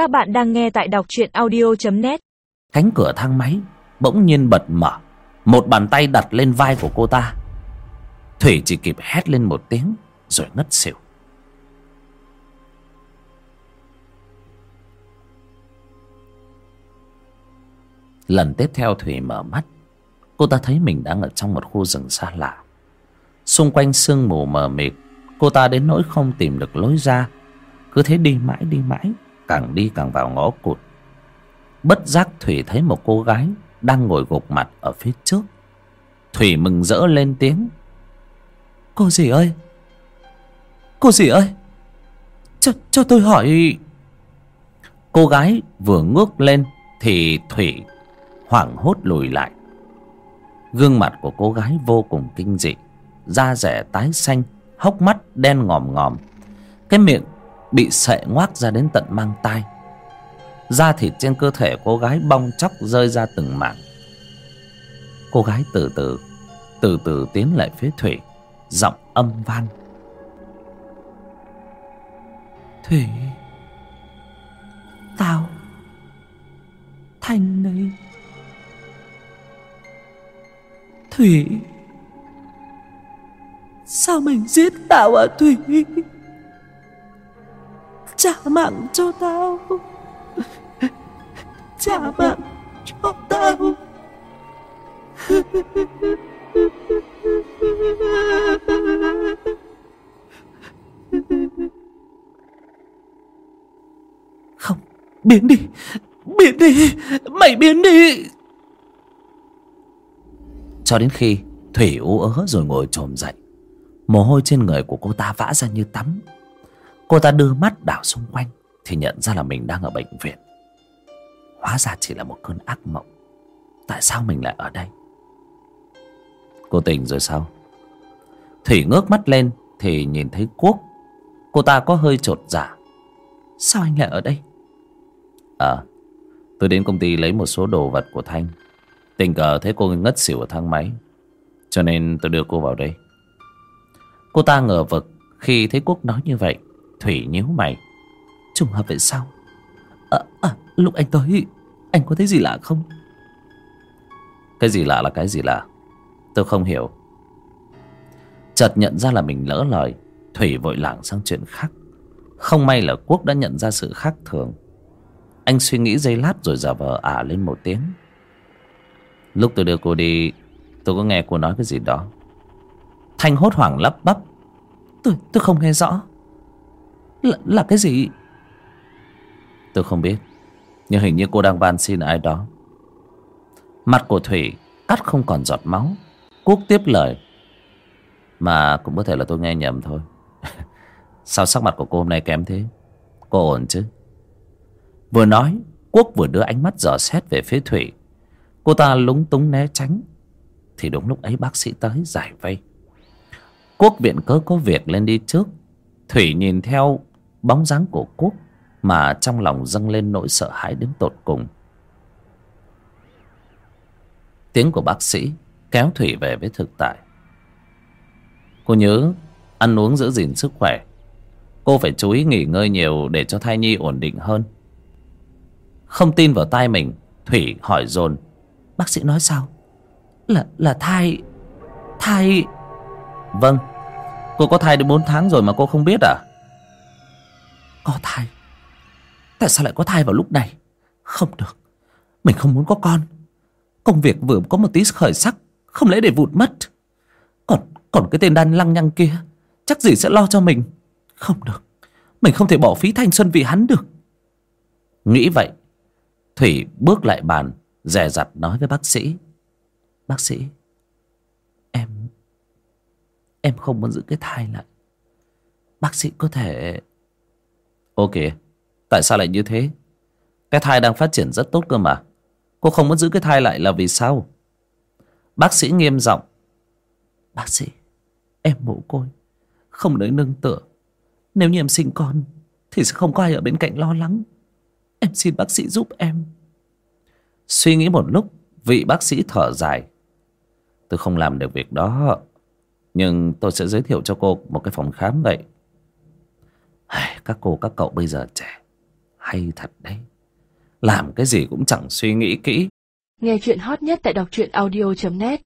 Các bạn đang nghe tại đọc truyện audio.net Cánh cửa thang máy bỗng nhiên bật mở. Một bàn tay đặt lên vai của cô ta. Thủy chỉ kịp hét lên một tiếng Rồi ngất xỉu. Lần tiếp theo Thủy mở mắt. Cô ta thấy mình đang ở trong một khu rừng xa lạ. Xung quanh sương mù mờ mịt, Cô ta đến nỗi không tìm được lối ra. Cứ thế đi mãi đi mãi. Càng đi càng vào ngõ cụt. Bất giác Thủy thấy một cô gái Đang ngồi gục mặt ở phía trước. Thủy mừng rỡ lên tiếng. Cô dì ơi Cô dì ơi Cho, cho tôi hỏi Cô gái vừa ngước lên Thì Thủy hoảng hốt lùi lại. Gương mặt của cô gái vô cùng kinh dị Da rẻ tái xanh Hốc mắt đen ngòm ngòm. Cái miệng bị sệ ngoác ra đến tận mang tai. Da thịt trên cơ thể cô gái bong chóc rơi ra từng mảng. Cô gái từ từ từ từ tiến lại phía thủy, giọng âm van thủy, tao thành đấy thủy, sao mình giết tao à thủy? Trả mạng cho tao. Trả mạng cho tao. Không biến đi. Biến đi. Mày biến đi. Cho đến khi thủy ú ớ rồi ngồi trồm dậy mồ hôi trên người của cô ta vã ra như tắm cô ta đưa mắt đảo xung quanh, thì nhận ra là mình đang ở bệnh viện. Hóa ra chỉ là một cơn ác mộng. Tại sao mình lại ở đây? Cô tỉnh rồi sao? Thủy ngước mắt lên thì nhìn thấy quốc. Cô ta có hơi chột dạ. Sao anh lại ở đây? À tôi đến công ty lấy một số đồ vật của thanh. Tình cờ thấy cô ngất xỉu ở thang máy, cho nên tôi đưa cô vào đây. Cô ta ngờ vực khi thấy quốc nói như vậy thủy nhíu mày. Trùng hợp vậy sao? À, à, lúc anh tới anh có thấy gì lạ không? Cái gì lạ là cái gì lạ? Tôi không hiểu. Chợt nhận ra là mình lỡ lời. Thủy vội lảng sang chuyện khác. Không may là quốc đã nhận ra sự khác thường. Anh suy nghĩ giây lát rồi giả vờ ả lên một tiếng. Lúc tôi đưa cô đi tôi có nghe cô nói cái gì đó. Thanh hốt hoảng lắp bắp. Tôi tôi không nghe rõ là, là cái gì? Tôi không biết nhưng hình như cô đang van xin ai đó. Mặt của Thủy cắt không còn giọt máu Quốc tiếp lời. Mà cũng có thể là tôi nghe nhầm thôi. Sao sắc mặt của cô hôm nay kém thế? Cô ổn chứ? Vừa nói Quốc vừa đưa ánh mắt dò xét về phía Thủy. Cô ta lúng túng né tránh. Thì đúng lúc ấy bác sĩ tới giải vây. Quốc viện cớ có việc lên đi trước. Thủy nhìn theo bóng dáng của Quốc mà trong lòng dâng lên nỗi sợ hãi đến tột cùng. Tiếng của bác sĩ kéo thủy về với thực tại. Cô nhớ, ăn uống giữ gìn sức khỏe. Cô phải chú ý nghỉ ngơi nhiều để cho thai nhi ổn định hơn. Không tin vào tai mình, thủy hỏi dồn. Bác sĩ nói sao? Là là thai thai vâng cô có thai đến bốn tháng rồi mà cô không biết à? Có thai. Tại sao lại có thai vào lúc này? Không được. Mình không muốn có con. Công việc vừa có một tí khởi sắc, Không lẽ để vụt mất? Còn còn cái tên đan lăng nhăng kia, Chắc gì sẽ lo cho mình? Không được. Mình không thể bỏ phí thanh xuân vì hắn được. Nghĩ vậy, Thủy bước lại bàn Rè rặt nói với bác sĩ. Bác sĩ, Em Em không muốn giữ cái thai lại. Bác sĩ có thể Ok Tại sao lại như thế? Cái thai đang phát triển rất tốt cơ mà. Cô không muốn giữ cái thai lại là vì sao? Bác sĩ nghiêm giọng. Bác sĩ, Em mồ côi, Không nơi nương tựa. Nếu như em sinh con, Thì sẽ không có ai ở bên cạnh lo lắng. Em xin bác sĩ giúp em. Suy nghĩ một lúc, Vị bác sĩ thở dài. Tôi không làm được việc đó, Nhưng tôi sẽ giới thiệu cho cô một cái phòng khám vậy. Các cô, các cậu bây giờ trẻ. Hay thật đấy. Làm cái gì cũng chẳng suy nghĩ kỹ. Nghe chuyện hot nhất tại đọc truyện audio.net